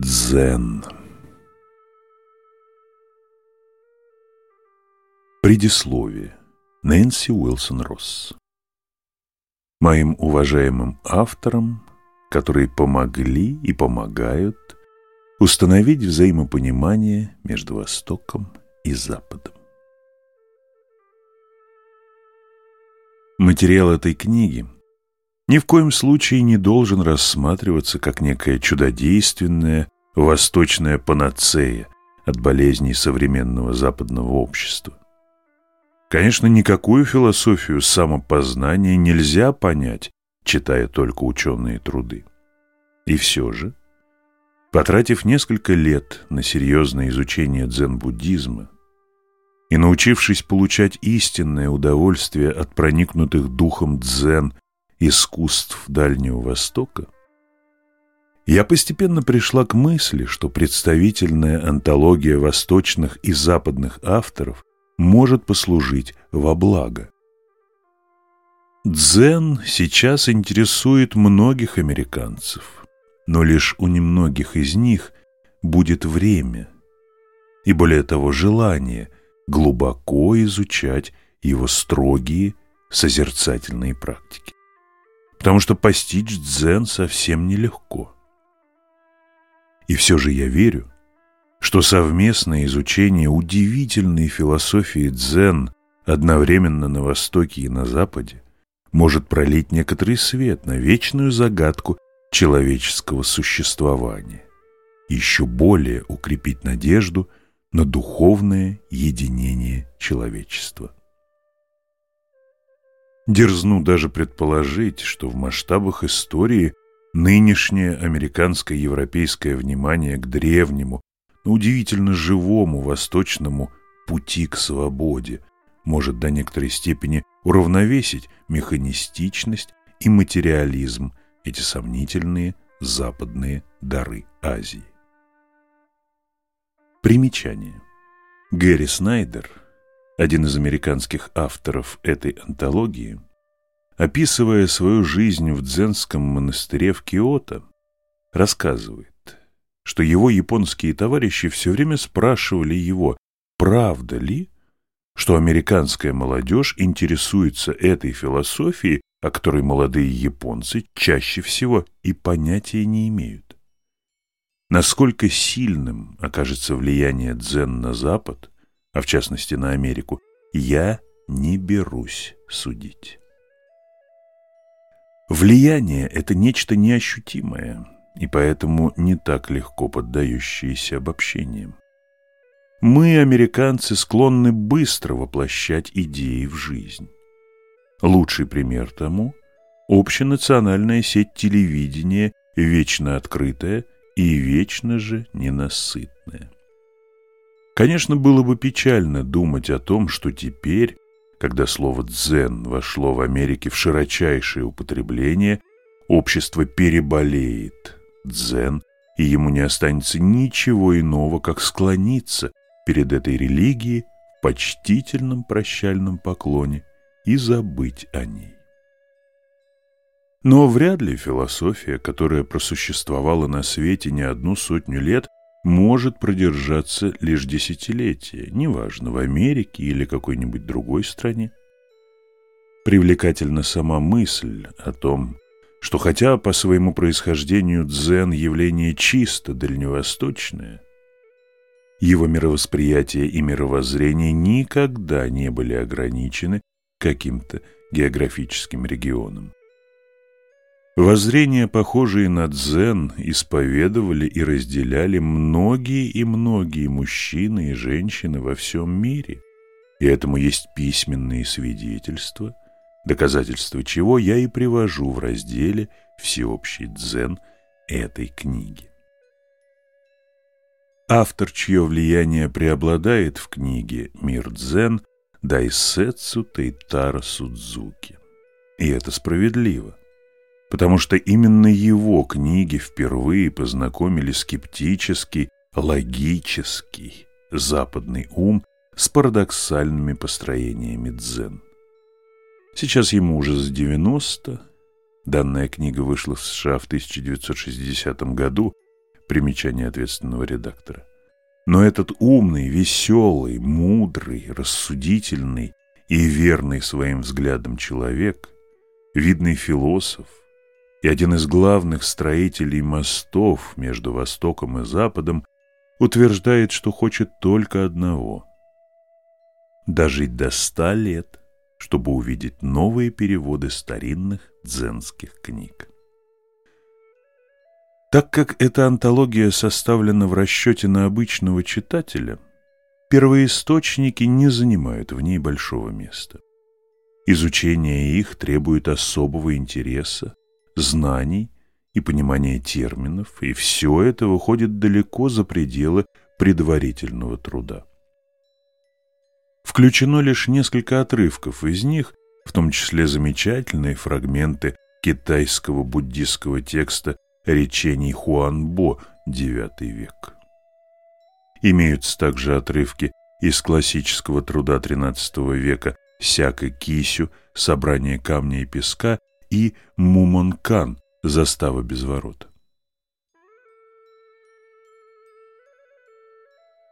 Дзен. Предисловие. Нэнси Уилсон Росс. Моим уважаемым авторам, которые помогли и помогают установить взаимопонимание между Востоком и Западом. Материал этой книги ни в коем случае не должен рассматриваться как некая чудодейственная восточная панацея от болезней современного западного общества. Конечно, никакую философию самопознания нельзя понять, читая только ученые труды. И все же, потратив несколько лет на серьезное изучение дзен-буддизма и научившись получать истинное удовольствие от проникнутых духом дзен искусств Дальнего Востока, я постепенно пришла к мысли, что представительная антология восточных и западных авторов может послужить во благо. Дзен сейчас интересует многих американцев, но лишь у немногих из них будет время и, более того, желание глубоко изучать его строгие созерцательные практики. Потому что постичь дзен совсем нелегко. И все же я верю, что совместное изучение удивительной философии дзен одновременно на Востоке и на Западе может пролить некоторый свет на вечную загадку человеческого существования, еще более укрепить надежду на духовное единение человечества. Дерзну даже предположить, что в масштабах истории нынешнее американское европейское внимание к древнему, но удивительно живому восточному пути к свободе может до некоторой степени уравновесить механистичность и материализм, эти сомнительные западные дары Азии. Примечание. Гэри Снайдер, один из американских авторов этой антологии, описывая свою жизнь в дзенском монастыре в Киото, рассказывает, что его японские товарищи все время спрашивали его, правда ли, что американская молодежь интересуется этой философией, о которой молодые японцы чаще всего и понятия не имеют. Насколько сильным окажется влияние дзен на Запад, а в частности на Америку, я не берусь судить. Влияние – это нечто неощутимое – и поэтому не так легко поддающиеся обобщениям. Мы, американцы, склонны быстро воплощать идеи в жизнь. Лучший пример тому – общенациональная сеть телевидения, вечно открытая и вечно же ненасытная. Конечно, было бы печально думать о том, что теперь, когда слово «дзен» вошло в Америке в широчайшее употребление, общество переболеет дзен, и ему не останется ничего иного, как склониться перед этой религией в почтительном прощальном поклоне и забыть о ней. Но вряд ли философия, которая просуществовала на свете не одну сотню лет, может продержаться лишь десятилетия, неважно, в Америке или какой-нибудь другой стране. Привлекательна сама мысль о том, что хотя по своему происхождению дзен явление чисто дальневосточное, его мировосприятие и мировоззрение никогда не были ограничены каким-то географическим регионом. Воззрения, похожие на дзен, исповедовали и разделяли многие и многие мужчины и женщины во всем мире, и этому есть письменные свидетельства – доказательства чего я и привожу в разделе «Всеобщий дзен» этой книги. Автор, чье влияние преобладает в книге «Мир дзен» Дайсетсу Тейтара Судзуки. И это справедливо, потому что именно его книги впервые познакомили скептический, логический западный ум с парадоксальными построениями дзен. Сейчас ему уже за 90. Данная книга вышла в США в 1960 году. Примечание ответственного редактора. Но этот умный, веселый, мудрый, рассудительный и верный своим взглядам человек, видный философ и один из главных строителей мостов между Востоком и Западом, утверждает, что хочет только одного – дожить до ста лет, чтобы увидеть новые переводы старинных дзенских книг. Так как эта антология составлена в расчете на обычного читателя, первоисточники не занимают в ней большого места. Изучение их требует особого интереса, знаний и понимания терминов, и все это выходит далеко за пределы предварительного труда. Включено лишь несколько отрывков из них, в том числе замечательные фрагменты китайского буддийского текста речений Хуанбо, IX век. Имеются также отрывки из классического труда XIII века Сяка Кисю «Собрание камня и песка» и Мумонкан «Застава без ворот».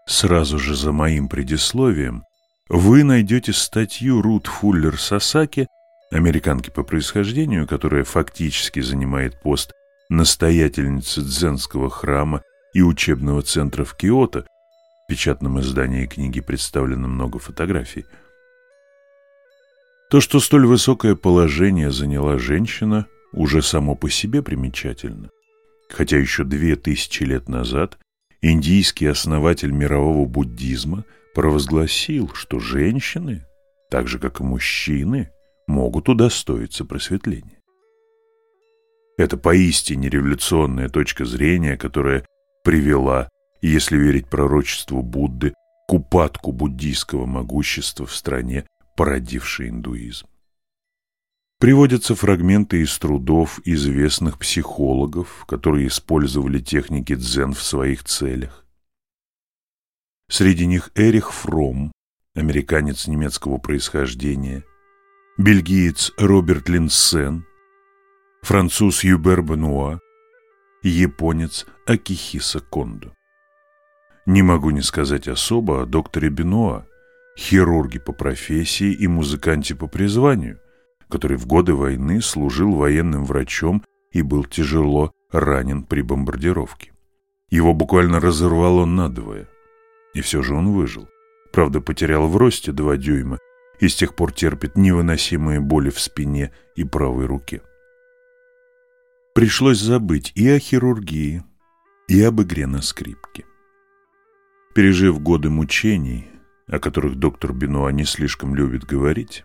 Сразу же за моим предисловием вы найдете статью Рут Фуллер Сасаки, американки по происхождению, которая фактически занимает пост настоятельницы дзенского храма и учебного центра в Киото, в печатном издании книги представлено много фотографий. То, что столь высокое положение заняла женщина, уже само по себе примечательно. Хотя еще две тысячи лет назад индийский основатель мирового буддизма провозгласил, что женщины, так же как и мужчины, могут удостоиться просветления. Это поистине революционная точка зрения, которая привела, если верить пророчеству Будды, к упадку буддийского могущества в стране, породившей индуизм. Приводятся фрагменты из трудов известных психологов, которые использовали техники дзен в своих целях. Среди них Эрих Фром, американец немецкого происхождения, бельгиец Роберт Линсен, француз Юбер Бенуа японец Акихиса Кондо. Не могу не сказать особо о докторе Бенуа, хирурге по профессии и музыканте по призванию, который в годы войны служил военным врачом и был тяжело ранен при бомбардировке. Его буквально разорвало надвое, и все же он выжил. Правда, потерял в росте два дюйма и с тех пор терпит невыносимые боли в спине и правой руке. Пришлось забыть и о хирургии, и об игре на скрипке. Пережив годы мучений, о которых доктор Бенуа не слишком любит говорить,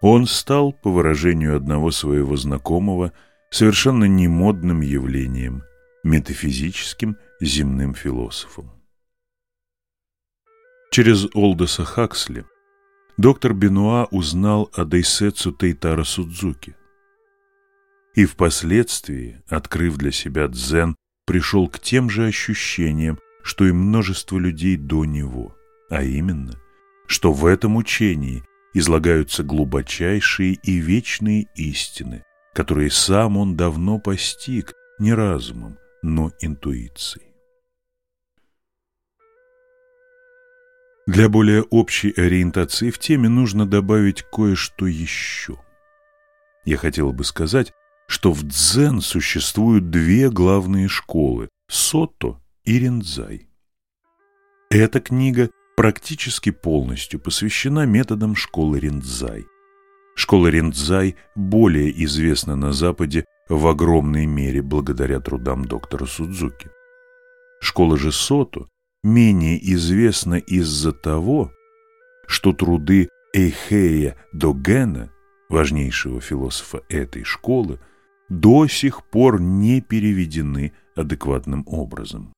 он стал, по выражению одного своего знакомого, совершенно немодным явлением, метафизическим земным философом. Через Олдоса Хаксли доктор Бенуа узнал о Дейсетсу Тейтара Судзуки, и впоследствии, открыв для себя дзен, пришел к тем же ощущениям, что и множество людей до него, а именно, что в этом учении излагаются глубочайшие и вечные истины, которые сам он давно постиг не разумом, но интуицией. Для более общей ориентации в теме нужно добавить кое-что еще. Я хотел бы сказать, что в дзен существуют две главные школы – Сото и Ринзай. Эта книга практически полностью посвящена методам школы Ринзай. Школа Ринзай более известна на Западе в огромной мере благодаря трудам доктора Судзуки. Школа же Сото менее известна из-за того, что труды Эйхея Догена, важнейшего философа этой школы, до сих пор не переведены адекватным образом.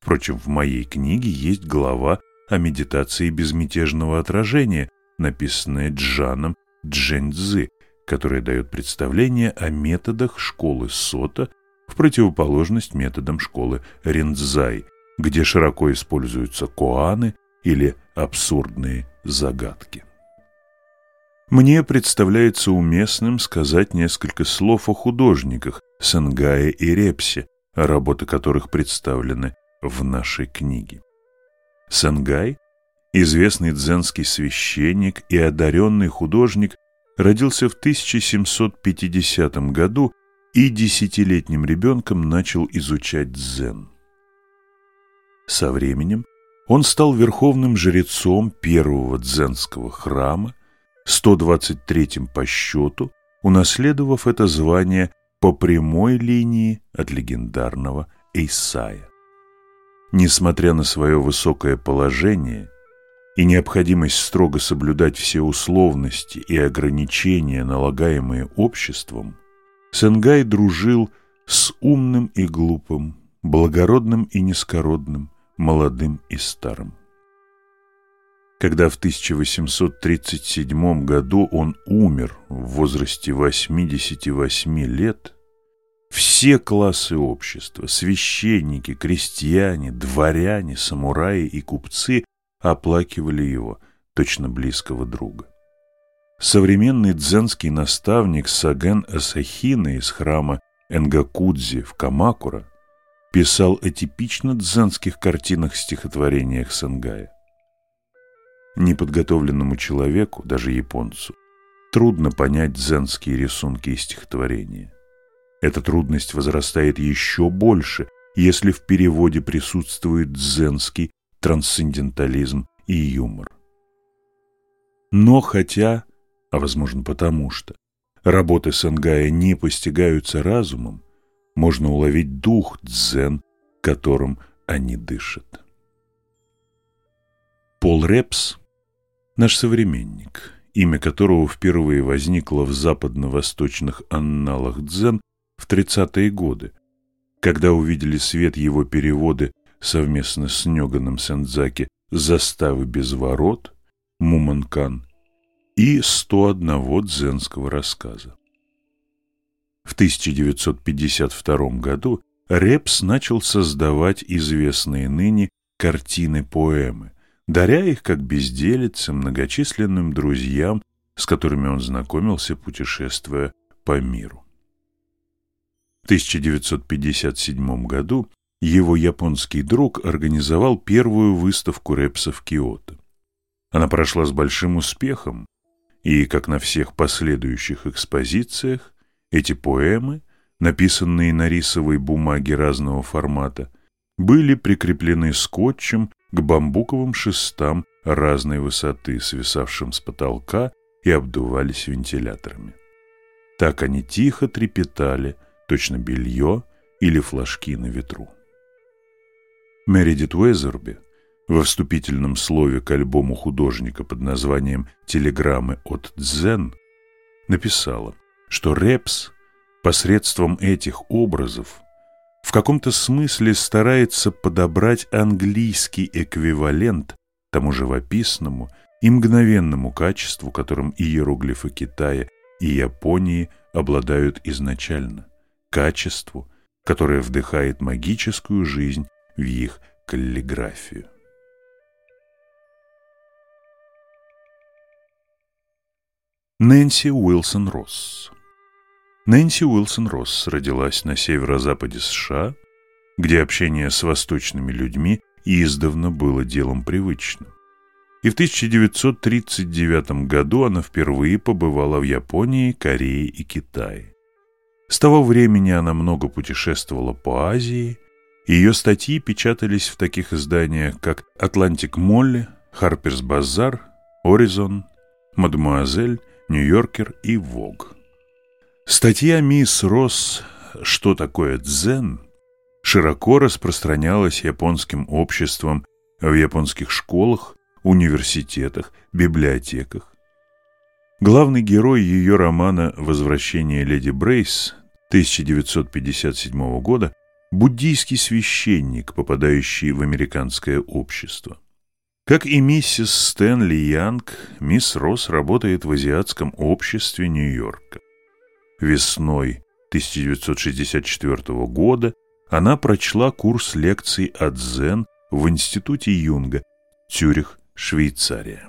Впрочем, в моей книге есть глава о медитации безмятежного отражения, написанная Джаном Джэньцзы, которая дает представление о методах школы Сота в противоположность методам школы Ринцзай, где широко используются коаны или абсурдные загадки. Мне представляется уместным сказать несколько слов о художниках Сенгае и Репсе, работы которых представлены в нашей книге. Сангай, известный дзенский священник и одаренный художник, родился в 1750 году и десятилетним ребенком начал изучать дзен. Со временем он стал верховным жрецом первого дзенского храма, 123-м по счету, унаследовав это звание по прямой линии от легендарного Исая. Несмотря на свое высокое положение и необходимость строго соблюдать все условности и ограничения, налагаемые обществом, Сенгай дружил с умным и глупым, благородным и низкородным, молодым и старым. Когда в 1837 году он умер в возрасте 88 лет, все классы общества, священники, крестьяне, дворяне, самураи и купцы оплакивали его, точно близкого друга. Современный дзенский наставник Саген Асахина из храма Энгакудзи в Камакура писал о типично дзенских картинах-стихотворениях Сангая. Неподготовленному человеку, даже японцу, трудно понять дзенские рисунки и стихотворения. Эта трудность возрастает еще больше, если в переводе присутствует дзенский трансцендентализм и юмор. Но хотя, а возможно потому что, работы Сангая не постигаются разумом, можно уловить дух дзен, которым они дышат. Пол Репс – наш современник, имя которого впервые возникло в западно-восточных анналах дзен в 30-е годы, когда увидели свет его переводы совместно с Нёганом Сензаки «Заставы без ворот», «Муманкан» и «101 дзенского рассказа». В 1952 году Репс начал создавать известные ныне картины-поэмы, даря их как безделицы многочисленным друзьям, с которыми он знакомился, путешествуя по миру. В 1957 году его японский друг организовал первую выставку Репса в Киото. Она прошла с большим успехом, и, как на всех последующих экспозициях, эти поэмы, написанные на рисовой бумаге разного формата, были прикреплены скотчем к бамбуковым шестам разной высоты, свисавшим с потолка и обдувались вентиляторами. Так они тихо трепетали, точно белье или флажки на ветру. Мередит Уэзерби во вступительном слове к альбому художника под названием «Телеграммы от Дзен» написала что Репс посредством этих образов в каком-то смысле старается подобрать английский эквивалент тому живописному и мгновенному качеству, которым иероглифы Китая и Японии обладают изначально, качеству, которое вдыхает магическую жизнь в их каллиграфию. Нэнси Уилсон Росс Нэнси Уилсон Росс родилась на северо-западе США, где общение с восточными людьми издавна было делом привычным. И в 1939 году она впервые побывала в Японии, Корее и Китае. С того времени она много путешествовала по Азии, и ее статьи печатались в таких изданиях, как «Атлантик Молли», «Харперс Базар», «Оризон», «Мадемуазель», «Нью-Йоркер» и «Вог». Статья мисс Росс «Что такое дзен» широко распространялась японским обществом в японских школах, университетах, библиотеках. Главный герой ее романа «Возвращение леди Брейс» 1957 года – буддийский священник, попадающий в американское общество. Как и миссис Стэнли Янг, мисс Росс работает в азиатском обществе Нью-Йорка. Весной 1964 года она прочла курс лекций от Зен в Институте Юнга, Цюрих, Швейцария.